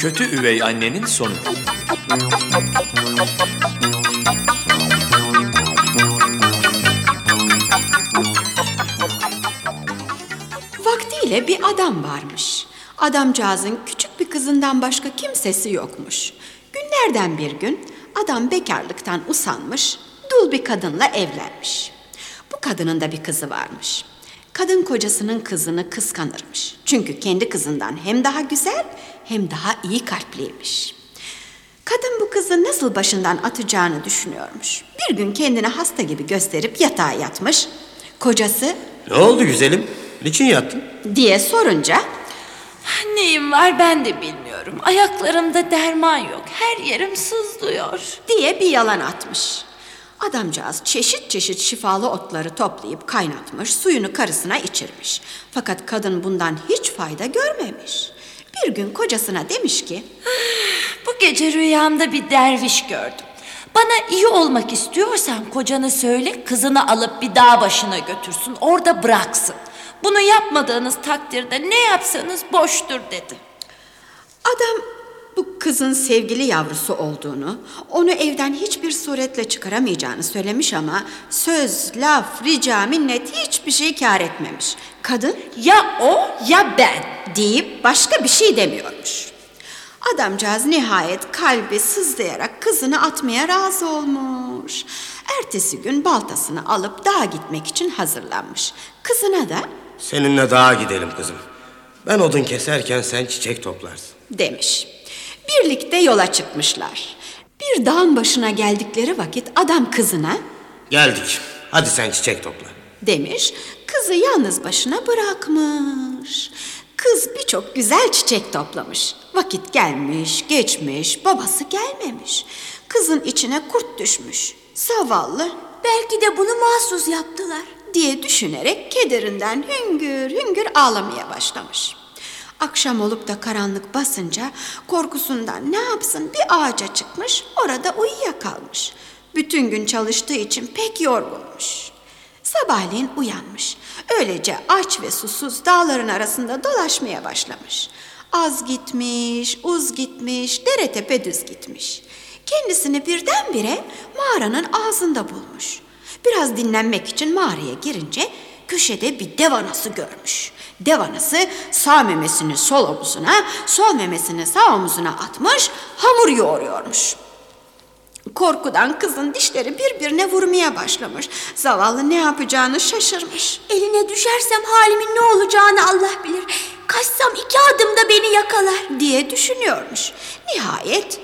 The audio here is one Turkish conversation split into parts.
Kötü üvey annenin sonu. Vaktiyle bir adam varmış. Adamcağızın küçük bir kızından başka kimsesi yokmuş. Günlerden bir gün adam bekarlıktan usanmış, dul bir kadınla evlenmiş. Bu kadının da bir kızı varmış. Kadın kocasının kızını kıskanırmış. Çünkü kendi kızından hem daha güzel hem daha iyi kalpliymiş. Kadın bu kızı nasıl başından atacağını düşünüyormuş. Bir gün kendini hasta gibi gösterip yatağa yatmış. Kocası Ne oldu güzelim? Niçin yattın? diye sorunca Neyim var ben de bilmiyorum. Ayaklarımda derman yok. Her yerim sızlıyor. diye bir yalan atmış. Adamcağız çeşit çeşit şifalı otları toplayıp kaynatmış, suyunu karısına içirmiş. Fakat kadın bundan hiç fayda görmemiş. Bir gün kocasına demiş ki, Bu gece rüyamda bir derviş gördüm. Bana iyi olmak istiyorsan kocanı söyle kızını alıp bir dağ başına götürsün orada bıraksın. Bunu yapmadığınız takdirde ne yapsanız boştur dedi. adam bu kızın sevgili yavrusu olduğunu, onu evden hiçbir suretle çıkaramayacağını söylemiş ama söz, laf, rica, minnet hiçbir şey kâr etmemiş. Kadın Ya o ya ben. deyip başka bir şey demiyormuş. Adamcağız nihayet kalbi sızlayarak kızını atmaya razı olmuş. Ertesi gün baltasını alıp dağa gitmek için hazırlanmış. Kızına da Seninle dağa gidelim kızım. Ben odun keserken sen çiçek toplarsın. demiş. Birlikte yola çıkmışlar. Bir dağın başına geldikleri vakit adam kızına Geldik. Hadi sen çiçek topla. demiş, kızı yalnız başına bırakmış. Kız birçok güzel çiçek toplamış. Vakit gelmiş, geçmiş, babası gelmemiş. Kızın içine kurt düşmüş. Zavallı Belki de bunu mahsus yaptılar. diye düşünerek kederinden hüngür hüngür ağlamaya başlamış. Akşam olup da karanlık basınca korkusundan ne yapsın bir ağaca çıkmış orada uyuyakalmış. Bütün gün çalıştığı için pek yorgunmuş. Sabahleyin uyanmış. Öylece aç ve susuz dağların arasında dolaşmaya başlamış. Az gitmiş, uz gitmiş, dere tepe düz gitmiş. Kendisini birdenbire mağaranın ağzında bulmuş. Biraz dinlenmek için mağaraya girince köşede bir dev anası görmüş. Dev anası sağ memesini sol omuzuna, sol memesini sağ omuzuna atmış, hamur yoğuruyormuş. Korkudan kızın dişleri birbirine vurmaya başlamış. Zavallı ne yapacağını şaşırmış. Eline düşersem halimin ne olacağını Allah bilir. Kaçsam iki adımda beni yakalar. diye düşünüyormuş. Nihayet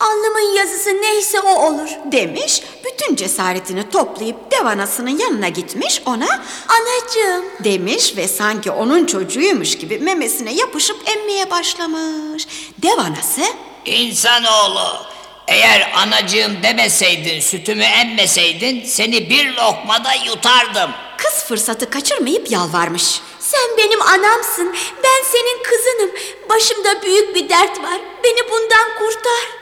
Alnımın yazısı neyse o olur. demiş, bütün cesaretini toplayıp dev anasının yanına gitmiş ona Anacığım. demiş ve sanki onun çocuğuymuş gibi memesine yapışıp emmeye başlamış. Dev anası İnsanoğlu, eğer anacığım demeseydin, sütümü emmeseydin seni bir lokmada yutardım. kız fırsatı kaçırmayıp yalvarmış. Sen benim anamsın. Ben senin kızınım. Başımda büyük bir dert var. Beni bundan kurtar.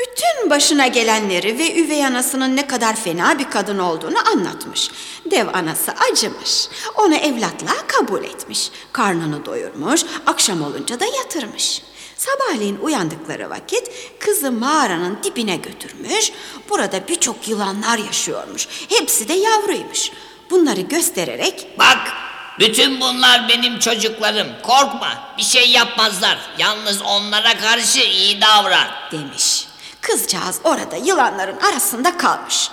Bütün başına gelenleri ve üvey anasının ne kadar fena bir kadın olduğunu anlatmış. Dev anası acımış. Onu evlatlığa kabul etmiş. Karnını doyurmuş, akşam olunca da yatırmış. Sabahleyin uyandıkları vakit kızı mağaranın dibine götürmüş. Burada birçok yılanlar yaşıyormuş. Hepsi de yavruymuş. Bunları göstererek Bak, bütün bunlar benim çocuklarım. Korkma, bir şey yapmazlar. Yalnız onlara karşı iyi davran. demiş. Kızcağız orada yılanların arasında kalmış.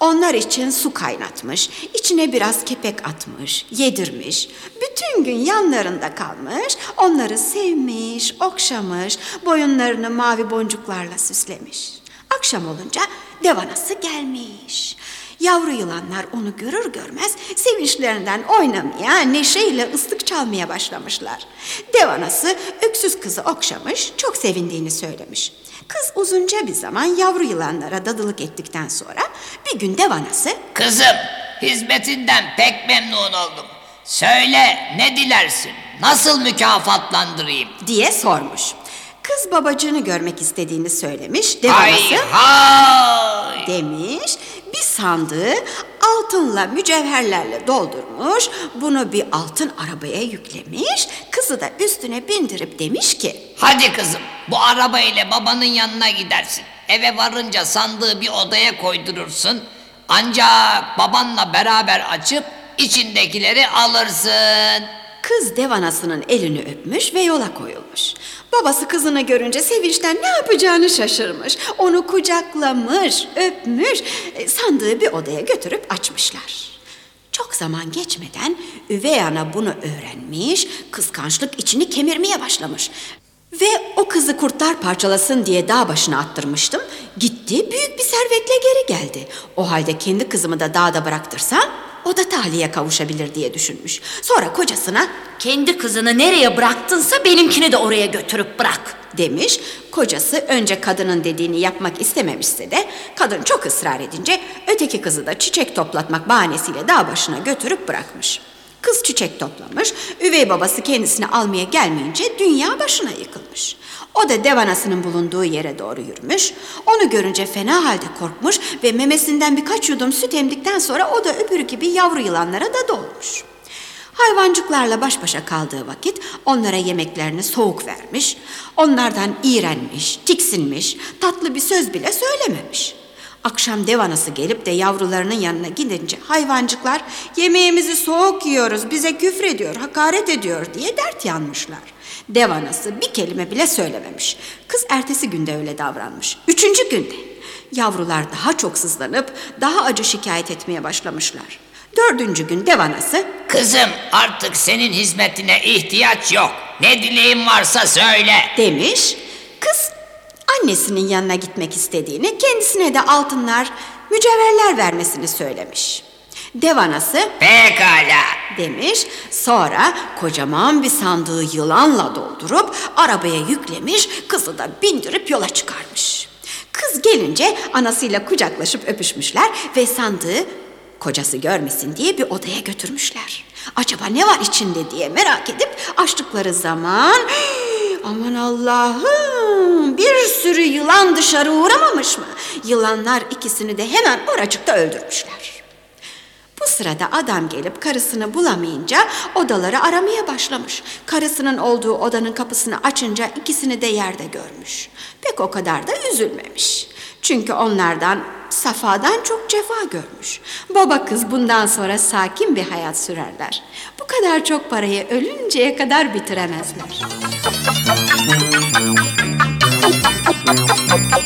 Onlar için su kaynatmış, içine biraz kepek atmış, yedirmiş. Bütün gün yanlarında kalmış, onları sevmiş, okşamış, boyunlarını mavi boncuklarla süslemiş. Akşam olunca devanası gelmiş. Yavru yılanlar onu görür görmez sevinçlerinden oynamaya, neşeyle ıslık çalmaya başlamışlar. Devanası öksüz kızı okşamış, çok sevindiğini söylemiş. Kız uzunca bir zaman yavru yılanlara dadılık ettikten sonra bir gün devanası Kızım, hizmetinden pek memnun oldum. Söyle, ne dilersin? Nasıl mükafatlandırayım? diye sormuş. Kız babacığını görmek istediğini söylemiş. Hay Devanası hay. demiş. Bir sandığı altınla mücevherlerle doldurmuş. Bunu bir altın arabaya yüklemiş. Kızı da üstüne bindirip demiş ki Hadi kızım bu araba ile babanın yanına gidersin. Eve varınca sandığı bir odaya koydurursun. Ancak babanla beraber açıp içindekileri alırsın. Kız dev anasının elini öpmüş ve yola koyulmuş. Babası kızını görünce sevinçten ne yapacağını şaşırmış. Onu kucaklamış, öpmüş, e, sandığı bir odaya götürüp açmışlar. Çok zaman geçmeden üvey ana bunu öğrenmiş, kıskançlık içini kemirmeye başlamış. Ve o kızı kurtlar parçalasın diye dağ başına attırmıştım. Gitti büyük bir servetle geri geldi. O halde kendi kızımı da dağda bıraktırsam o da taliye kavuşabilir diye düşünmüş. Sonra kocasına Kendi kızını nereye bıraktınsa benimkini de oraya götürüp bırak. demiş. Kocası önce kadının dediğini yapmak istememişse de kadın çok ısrar edince öteki kızı da çiçek toplatmak bahanesiyle dağ başına götürüp bırakmış. Kız çiçek toplamış, üvey babası kendisini almaya gelmeyince dünya başına yıkılmış. O da dev anasının bulunduğu yere doğru yürümüş. Onu görünce fena halde korkmuş ve memesinden birkaç yudum süt emdikten sonra o da öbürü gibi yavru yılanlara da dolmuş. Hayvancıklarla baş başa kaldığı vakit onlara yemeklerini soğuk vermiş, onlardan iğrenmiş, tiksinmiş, tatlı bir söz bile söylememiş. Akşam dev anası gelip de yavrularının yanına gidince hayvancıklar yemeğimizi soğuk yiyoruz, bize küfrediyor, hakaret ediyor diye dert yanmışlar. Dev anası bir kelime bile söylememiş. Kız ertesi günde öyle davranmış. Üçüncü günde yavrular daha çok sızlanıp daha acı şikayet etmeye başlamışlar. Dördüncü gün dev anası Kızım artık senin hizmetine ihtiyaç yok. Ne dileğin varsa söyle. demiş. Kız annesinin yanına gitmek istediğini, kendisine de altınlar, mücevherler vermesini söylemiş. Dev anası Pekala. demiş. Sonra kocaman bir sandığı yılanla doldurup arabaya yüklemiş, kızı da bindirip yola çıkarmış. Kız gelince anasıyla kucaklaşıp öpüşmüşler ve sandığı kocası görmesin diye bir odaya götürmüşler. Acaba ne var içinde diye merak edip açtıkları zaman aman Allah'ım bir sürü yılan dışarı uğramamış mı? Yılanlar ikisini de hemen oracıkta öldürmüşler. Bu sırada adam gelip karısını bulamayınca odaları aramaya başlamış. Karısının olduğu odanın kapısını açınca ikisini de yerde görmüş. Pek o kadar da üzülmemiş. Çünkü onlardan Safa'dan çok cefa görmüş. Baba kız bundan sonra sakin bir hayat sürerler. Bu kadar çok parayı ölünceye kadar bitiremezler.